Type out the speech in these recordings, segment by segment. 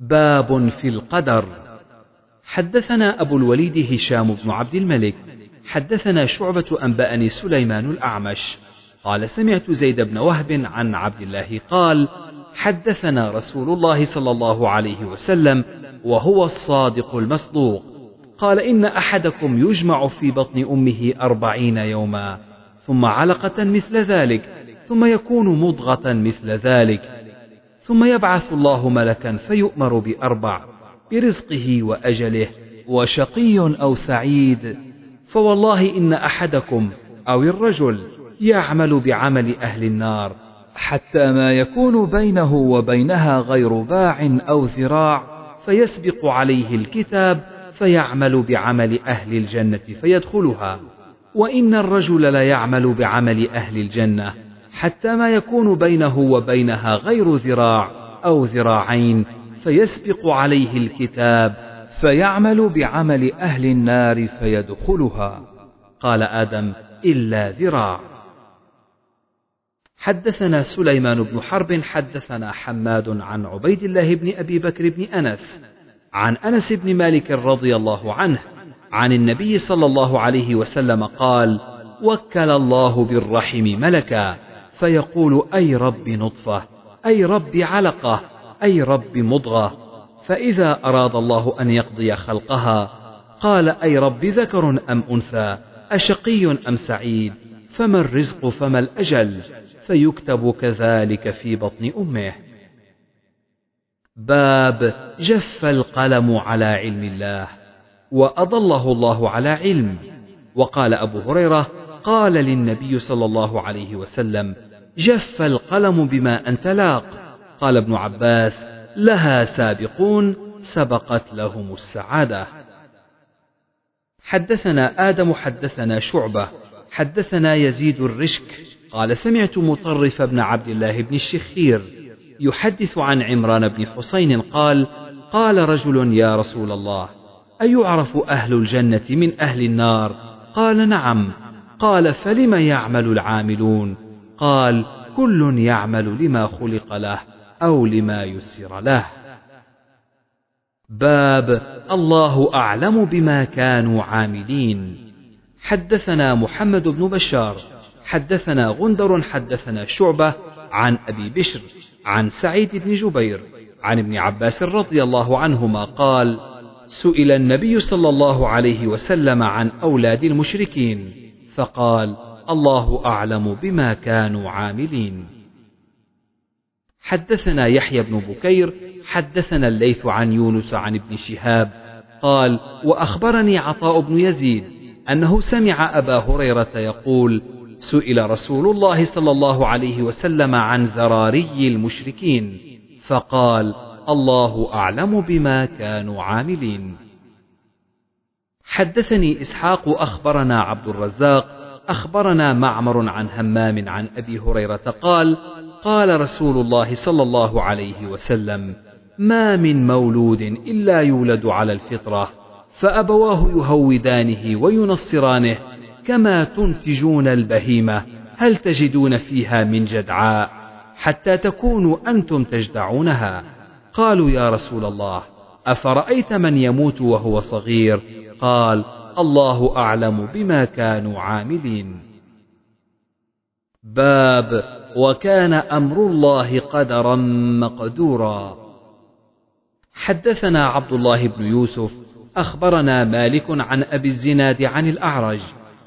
باب في القدر. حدثنا أبو الوليد هشام بن عبد الملك. حدثنا شعبة أنبأني سليمان الأعمش. قال سمعت زيد بن وهب عن عبد الله قال حدثنا رسول الله صلى الله عليه وسلم وهو الصادق المصدوق. قال إن أحدكم يجمع في بطن أمه أربعين يوما ثم علقة مثل ذلك ثم يكون مضغة مثل ذلك. ثم يبعث الله ملكا فيؤمر بأربع برزقه وأجله وشقي أو سعيد فوالله إن أحدكم أو الرجل يعمل بعمل أهل النار حتى ما يكون بينه وبينها غير باع أو ذراع فيسبق عليه الكتاب فيعمل بعمل أهل الجنة فيدخلها وإن الرجل ليعمل بعمل أهل الجنة. حتى ما يكون بينه وبينها غير ذراع أو ذراعين فيسبق عليه الكتاب فيعمل بعمل أهل النار فيدخلها. قال آدم إلا ذراع. حدثنا سليمان بن حرب حدثنا حماد عن عبيد الله بن أبي بكر بن أنس عن أنس بن مالك رضي الله عنه عن النبي صلى الله عليه وسلم قال وكل الله بالرحم ملكا. فيقول أي رب نطفة أي رب علقة أي رب مضغة. فإذا أراد الله أن يقضي خلقها قال أي رب ذكر أم أنثى أشقي أم سعيد فما الرزق فما الأجل؟ فيكتب كذلك في بطن أمه. باب جف القلم على علم الله وأضله الله على علم. وقال أبو هريرة قال للنبي صلى الله عليه وسلم جف القلم بما أنت لاق قال ابن عباس لها سابقون سبقت لهم السعادة. حدثنا آدم حدثنا شعبة حدثنا يزيد الرشك. قال سمعت مطرف بن عبد الله بن الشخير يحدث عن عمران بن حسين قال قال رجل يا رسول الله أيعرف أهل الجنة من أهل النار؟ قال نعم. قال فلم يعمل العاملون؟ قال كل يعمل لما خلق له أو لما يسر له. باب الله أعلم بما كانوا عاملين. حدثنا محمد بن بشار حدثنا غندر حدثنا شعبة عن أبي بشر عن سعيد بن جبير عن ابن عباس رضي الله عنهما قال سئل النبي صلى الله عليه وسلم عن أولاد المشركين فقال الله أعلم بما كانوا عاملين. حدثنا يحيى بن بكير حدثنا الليث عن يونس عن ابن شهاب قال وأخبرني عطاء بن يزيد أنه سمع أبا هريرة يقول سئل رسول الله صلى الله عليه وسلم عن ذراري المشركين فقال الله أعلم بما كانوا عاملين. حدثني إسحاق أخبرنا عبد الرزاق أخبرنا معمر عن همام عن أبي هريرة قال قال رسول الله صلى الله عليه وسلم ما من مولود إلا يولد على الفطرة فأبواه يهودانه وينصرانه كما تنتجون البهيمة هل تجدون فيها من جدعاء حتى تكونوا أنتم تجدعونها. قالوا يا رسول الله أفرأيت من يموت وهو صغير؟ قال الله أعلم بما كانوا عاملين. باب وكان أمر الله قدرا مقدورا. حدثنا عبد الله بن يوسف أخبرنا مالك عن أبي الزناد عن الأعرج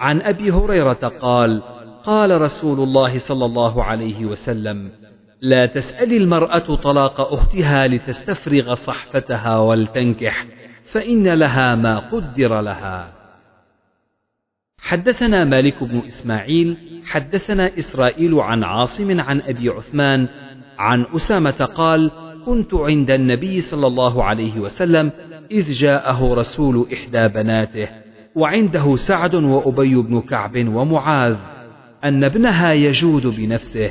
عن أبي هريرة قال قال رسول الله صلى الله عليه وسلم لا تسأل المرأة طلاق أختها لتستفرغ صحفتها ولتنكح. فإن لها ما قدر لها. حدثنا مالك بن إسماعيل حدثنا إسرائيل عن عاصم عن أبي عثمان عن أسامة قال كنت عند النبي صلى الله عليه وسلم إذ جاءه رسول إحدى بناته وعنده سعد وأبي بن كعب ومعاذ أن ابنها يجود بنفسه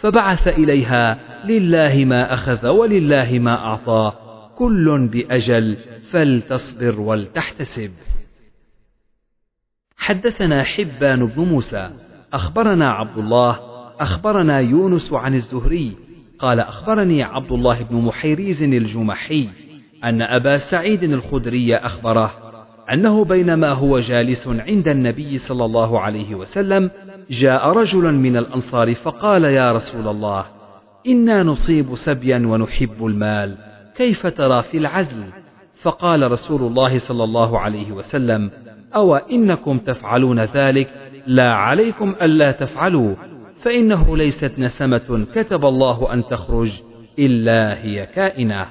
فبعث إليها لله ما أخذ ولله ما أعطى كل بأجل فلتصبر ولتحتسب. حدثنا حبان بن موسى أخبرنا عبد الله أخبرنا يونس عن الزهري قال أخبرني عبد الله بن محيريز الجمحي أن أبا سعيد الخدري أخبره أنه بينما هو جالس عند النبي صلى الله عليه وسلم جاء رجل من الأنصار فقال يا رسول الله إنا نصيب سبيا ونحب المال. كيف ترى في العزل؟ فقال رسول الله صلى الله عليه وسلم أو إنكم تفعلون ذلك؟ لا عليكم ألا تفعلوا فإنه ليست نسمة كتب الله أن تخرج إلا هي كائنة.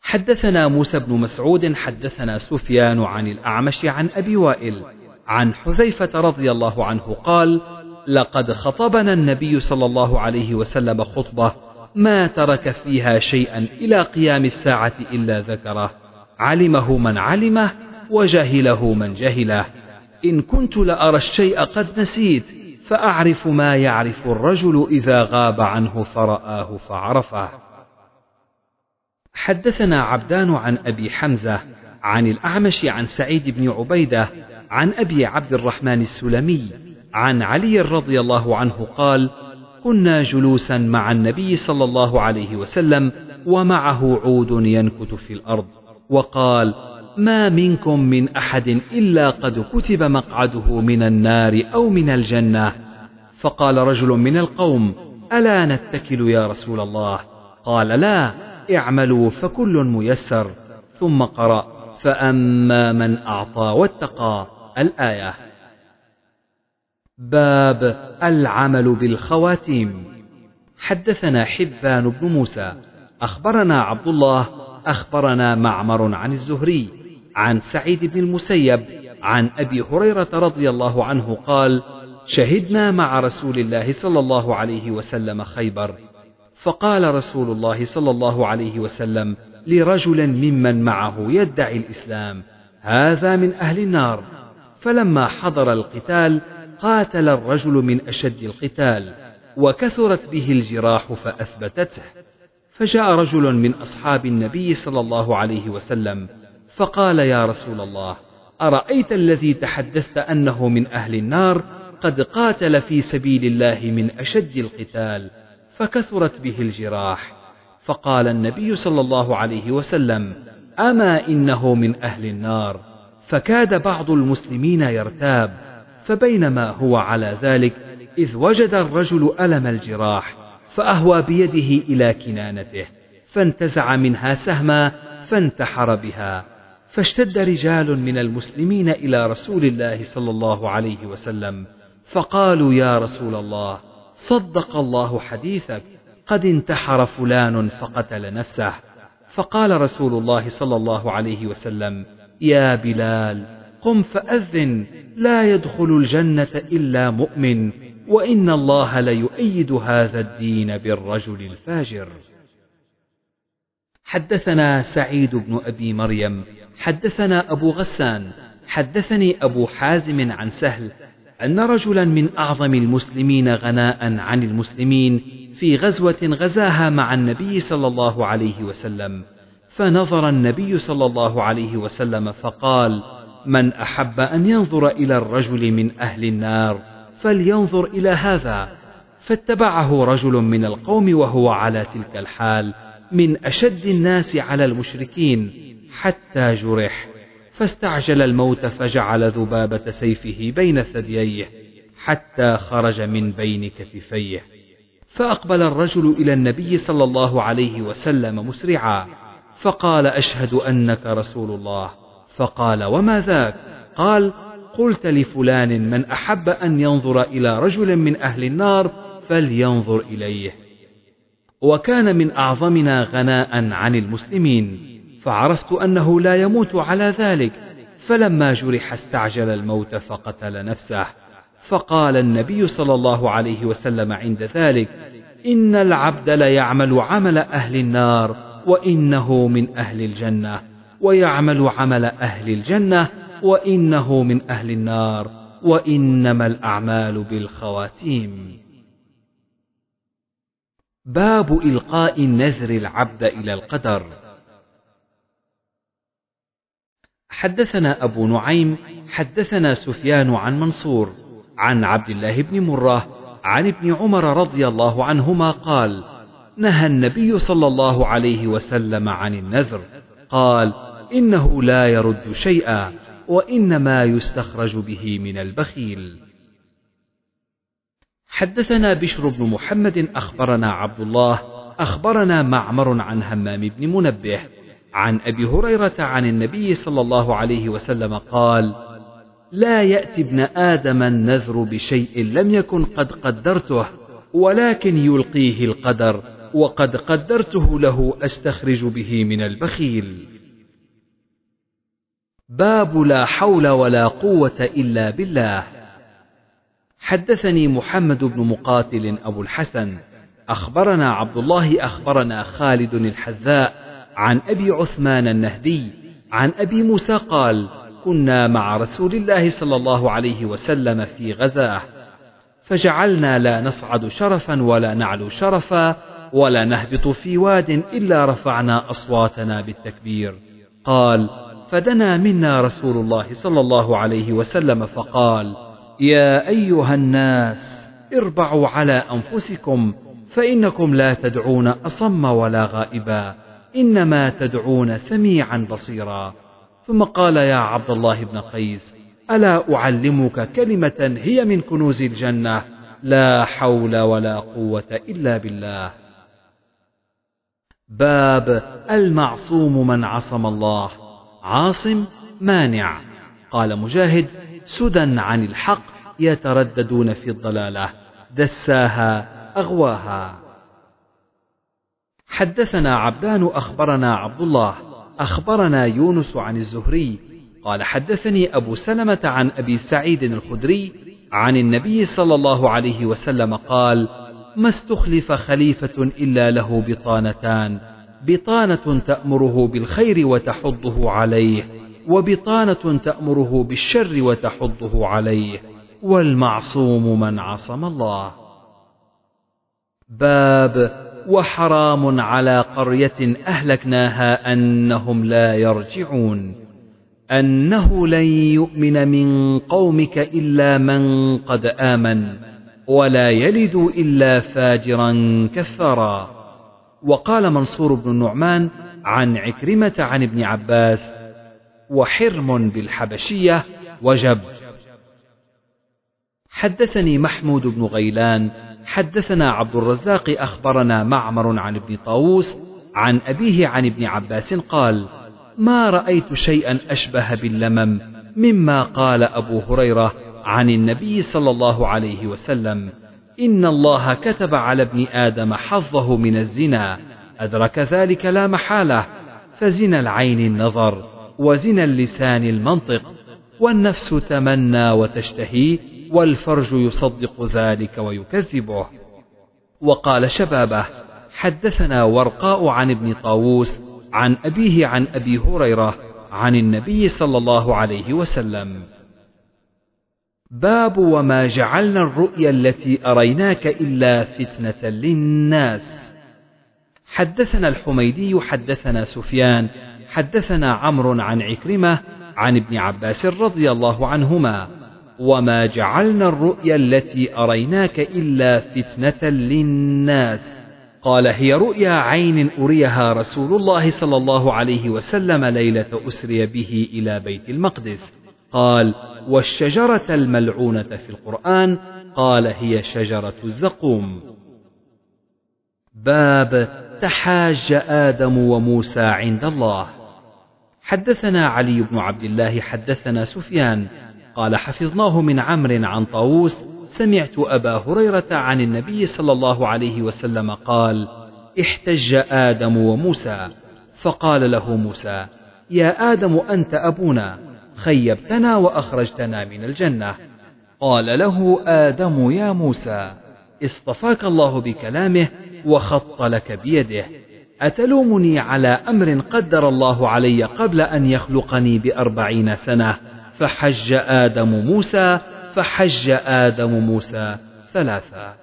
حدثنا موسى بن مسعود حدثنا سفيان عن الأعمش عن أبي وائل عن حذيفة رضي الله عنه قال لقد خطبنا النبي صلى الله عليه وسلم خطبة ما ترك فيها شيئا إلى قيام الساعة إلا ذكره. علمه من علمه وجهله من جهله. إن كنت لأرى الشيء قد نسيت فأعرف ما يعرف الرجل إذا غاب عنه فرآه فعرفه. حدثنا عبدان عن أبي حمزة عن الأعمش عن سعيد بن عبيدة عن أبي عبد الرحمن السلمي عن علي رضي الله عنه قال كنا جلوسا مع النبي صلى الله عليه وسلم ومعه عود ينكت في الأرض وقال ما منكم من أحد إلا قد كتب مقعده من النار أو من الجنة. فقال رجل من القوم ألا نتكل يا رسول الله؟ قال لا اعملوا فكل ميسر. ثم قرأ فأما من أعطى واتقى. الآية باب العمل بالخواتيم. حدثنا حبان بن موسى. أخبرنا عبد الله أخبرنا معمر عن الزهري عن سعيد بن المسيب عن أبي هريرة رضي الله عنه قال شهدنا مع رسول الله صلى الله عليه وسلم خيبر. فقال رسول الله صلى الله عليه وسلم لرجل ممن معه يدعي الإسلام هذا من أهل النار. فلما حضر القتال قاتل الرجل من أشد القتال وكثرت به الجراح فأثبتته. فجاء رجل من أصحاب النبي صلى الله عليه وسلم فقال يا رسول الله أرأيت الذي تحدثت أنه من أهل النار قد قاتل في سبيل الله من أشد القتال فكثرت به الجراح. فقال النبي صلى الله عليه وسلم أما إنه من أهل النار؟ فكاد بعض المسلمين يرتاب فبينما هو على ذلك إذ وجد الرجل ألم الجراح فأهوى بيده إلى كنانته فانتزع منها سهما فانتحر بها فاشتد رجال من المسلمين إلى رسول الله صلى الله عليه وسلم فقالوا يا رسول الله صدق الله حديثك قد انتحر فلان فقتل نفسه. فقال رسول الله صلى الله عليه وسلم يا بلال قم فأذن لا يدخل الجنة إلا مؤمن وإن الله ليؤيد هذا الدين بالرجل الفاجر. حدثنا سعيد بن أبي مريم حدثنا أبو غسان حدثني أبو حازم عن سهل أن رجلا من أعظم المسلمين غناء عن المسلمين في غزوة غزاها مع النبي صلى الله عليه وسلم فنظر النبي صلى الله عليه وسلم فقال من أحب أن ينظر إلى الرجل من أهل النار فلينظر إلى هذا. فاتبعه رجل من القوم وهو على تلك الحال من أشد الناس على المشركين حتى جرح. فاستعجل الموت فجعل ذبابة سيفه بين ثدييه حتى خرج من بين كتفيه. فأقبل الرجل إلى النبي صلى الله عليه وسلم مسرعا فقال أشهد أنك رسول الله. فقال وما ذاك؟ قال قلت لفلان من أحب أن ينظر إلى رجل من أهل النار فلينظر إليه. وكان من أعظمنا غناء عن المسلمين فعرفت أنه لا يموت على ذلك فلما جرح استعجل الموت فقتل نفسه. فقال النبي صلى الله عليه وسلم عند ذلك إن العبد ليعمل عمل أهل النار وإنه من أهل الجنة. ويعمل عمل أهل الجنة وإنه من أهل النار وإنما الأعمال بالخواتيم. باب إلقاء النذر العبد إلى القدر. حدثنا أبو نعيم حدثنا سفيان عن منصور عن عبد الله بن مرة عن ابن عمر رضي الله عنهما قال نهى النبي صلى الله عليه وسلم عن النذر قال إنه لا يرد شيئا وإنما يستخرج به من البخيل. حدثنا بشر بن محمد أخبرنا عبد الله أخبرنا معمر عن همام بن منبه عن أبي هريرة عن النبي صلى الله عليه وسلم قال لا يأتي ابن آدم النذر بشيء لم يكن قد قدرته ولكن يلقيه القدر وقد قدرته له أستخرج به من البخيل. باب لا حول ولا قوة إلا بالله. حدثني محمد بن مقاتل أبو الحسن. أخبرنا عبد الله أخبرنا خالد الحذاء عن أبي عثمان النهدي عن أبي موسى قال كنا مع رسول الله صلى الله عليه وسلم في غزاة. فجعلنا لا نصعد شرفا ولا نعلو شرفا ولا نهبط في واد إلا رفعنا أصواتنا بالتكبير. قال فدنا منا رسول الله صلى الله عليه وسلم فقال يا أيها الناس اربعوا على أنفسكم فإنكم لا تدعون أصم ولا غائبا إنما تدعون سميعا بصيرا. ثم قال يا عبد الله بن قيس ألا أعلمك كلمة هي من كنوز الجنة؟ لا حول ولا قوة إلا بالله. باب المعصوم من عصم الله. عاصم مانع. قال مجاهد سدى عن الحق يترددون في الضلالة دساها أغواها. حدثنا عبدان أخبرنا عبد الله أخبرنا يونس عن الزهري. قال حدثني أبو سلمة عن أبي سعيد الخدري عن النبي صلى الله عليه وسلم قال ما استخلف خليفة إلا له بطانتان. بطانة تأمره بالخير وتحضه عليه وبطانة تأمره بالشر وتحضه عليه والمعصوم من عصم الله. باب وحرام على قرية أهلكناها أنهم لا يرجعون. أنه لن يؤمن من قومك إلا من قد آمن ولا يلد إلا فاجرا كفارا. وقال منصور بن النعمان عن عكرمة عن ابن عباس وحرم بالحبشية وجب. حدثني محمود بن غيلان حدثنا عبد الرزاق أخبرنا معمر عن ابن طاووس عن أبيه عن ابن عباس قال ما رأيت شيئا أشبه باللمم مما قال أبو هريرة عن النبي صلى الله عليه وسلم. إن الله كتب على ابن آدم حظه من الزنا أدرك ذلك لا محالة. فزنا العين النظر وزنا اللسان المنطق. والنفس تمنى وتشتهي والفرج يصدق ذلك ويكذبه. وقال شبابه حدثنا ورقاء عن ابن طاووس عن أبيه عن أبي هريرة عن النبي صلى الله عليه وسلم. باب وما جعلنا الرؤيا التي أريناك إلا فتنة للناس. حدثنا الحميدي حدثنا سفيان حدثنا عمرو عن عكرمة عن ابن عباس رضي الله عنهما. وما جعلنا الرؤيا التي أريناك إلا فتنة للناس. قال هي رؤيا عين أريها رسول الله صلى الله عليه وسلم ليلة أسري به إلى بيت المقدس. قال والشجرة الملعونة في القرآن قال هي شجرة الزقوم. باب تحاج آدم وموسى عند الله. حدثنا علي بن عبد الله حدثنا سفيان قال حفظناه من عمرو عن طاووس سمعت أبا هريرة عن النبي صلى الله عليه وسلم قال احتج آدم وموسى. فقال له موسى يا آدم أنت أبونا. خيبتنا وأخرجتنا من الجنة. قال له آدم يا موسى اصطفاك الله بكلامه وخط لك بيده. أتلومني على أمر قدر الله علي قبل أن يخلقني بأربعين سنة؟ فحج آدم موسى فحج آدم موسى ثلاثا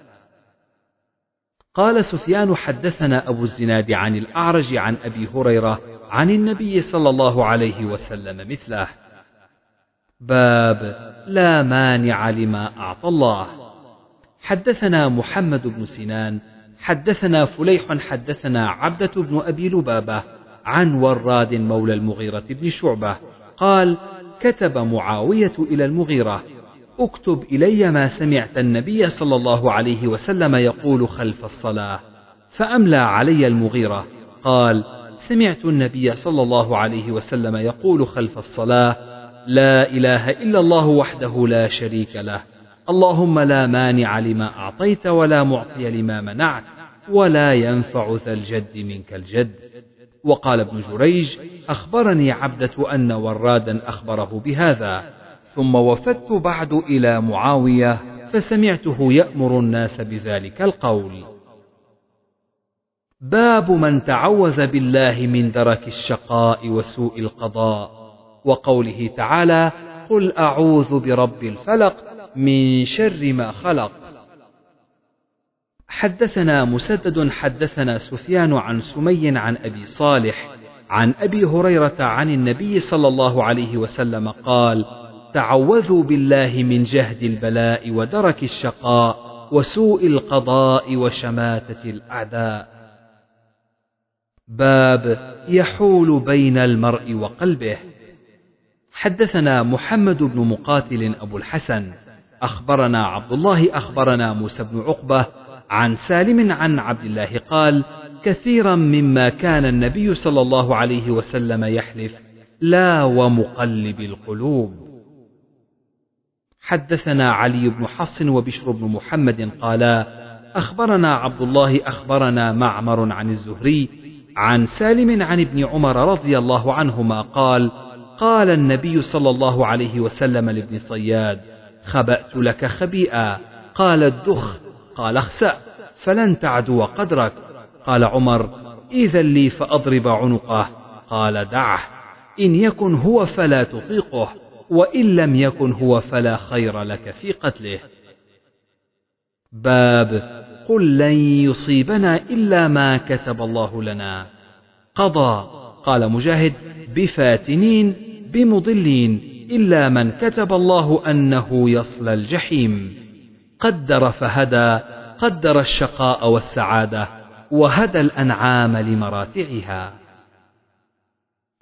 قال سفيان حدثنا أبو الزناد عن الأعرج عن أبي هريرة عن النبي صلى الله عليه وسلم مثله. باب لا مانع لما أعطى الله. حدثنا محمد بن سنان حدثنا فليح حدثنا عبدة بن أبي لبابة عن وراد مولى المغيرة بن شعبة قال كتب معاوية إلى المغيرة اكتب إلي ما سمعت النبي صلى الله عليه وسلم يقول خلف الصلاة فأملى علي المغيرة. قال سمعت النبي صلى الله عليه وسلم يقول خلف الصلاة لا إله إلا الله وحده لا شريك له. اللهم لا مانع لما أعطيت ولا معطي لما منعت ولا ينفع ذا الجد منك الجد. وقال ابن جريج أخبرني عبدة أن ورادا أخبره بهذا ثم وفدت بعد إلى معاوية فسمعته يأمر الناس بذلك القول. باب من تعوذ بالله من درك الشقاء وسوء القضاء. وقوله تعالى قل أعوذ برب الفلق من شر ما خلق. حدثنا مسدد حدثنا سفيان عن سمي عن أبي صالح عن أبي هريرة عن النبي صلى الله عليه وسلم قال تعوذوا بالله من جهد البلاء ودرك الشقاء وسوء القضاء وشماتة الأعداء. باب يحول بين المرء وقلبه. حدثنا محمد بن مقاتل أبو الحسن أخبرنا عبد الله أخبرنا موسى بن عقبة عن سالم عن عبد الله قال كثيرا مما كان النبي صلى الله عليه وسلم يحلف لا ومقلب القلوب. حدثنا علي بن حص وبشر بن محمد قالا أخبرنا عبد الله أخبرنا معمر عن الزهري عن سالم عن ابن عمر رضي الله عنهما قال قال النبي صلى الله عليه وسلم لابن صياد خبأت لك خبيئا. قال الدخ قال اخسأ فلن تعدو قدرك. قال عمر إذا لي فأضرب عنقه. قال دعه إن يكن هو فلا تطيقه وإن لم يكن هو فلا خير لك في قتله. باب قل لن يصيبنا إلا ما كتب الله لنا. قضى قال مجاهد بفاتنين بمضلين إلا من كتب الله أنه يصلى الجحيم. قدر فهدى قدر الشقاء والسعادة وهدى الأنعام لمراتعها.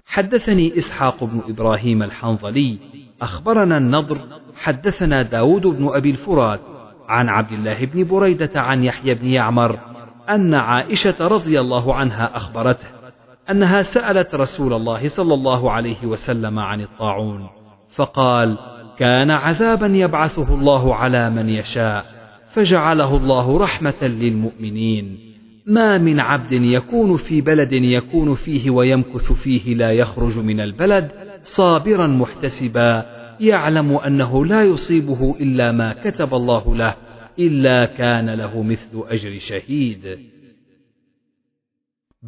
حدثني إسحاق بن إبراهيم الحنظلي أخبرنا النضر حدثنا داود بن أبي الفرات عن عبد الله بن بريدة عن يحيى بن يعمر أن عائشة رضي الله عنها أخبرته أنها سألت رسول الله صلى الله عليه وسلم عن الطاعون فقال كان عذابا يبعثه الله على من يشاء فجعله الله رحمة للمؤمنين. ما من عبد يكون في بلد يكون فيه ويمكث فيه لا يخرج من البلد صابرا محتسبا يعلم أنه لا يصيبه إلا ما كتب الله له إلا كان له مثل أجر شهيد.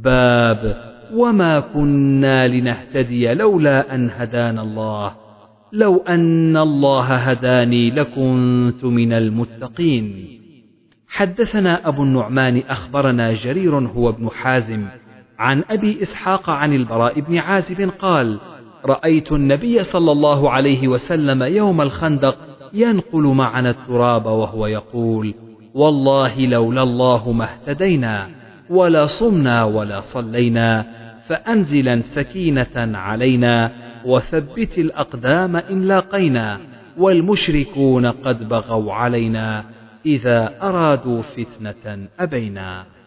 باب وما كنا لنهتدي لولا أن هدانا الله. لو أن الله هداني لكنت من المتقين. حدثنا أبو النعمان أخبرنا جرير هو ابن حازم عن أبي إسحاق عن البراء بن عازب قال رأيت النبي صلى الله عليه وسلم يوم الخندق ينقل معنا التراب وهو يقول والله لولا الله ما اهتدينا. ولا صمنا ولا صلينا فأنزلا سكينة علينا وثبت الأقدام إن لاقينا والمشركون قد بغوا علينا إذا أرادوا فتنة أبينا.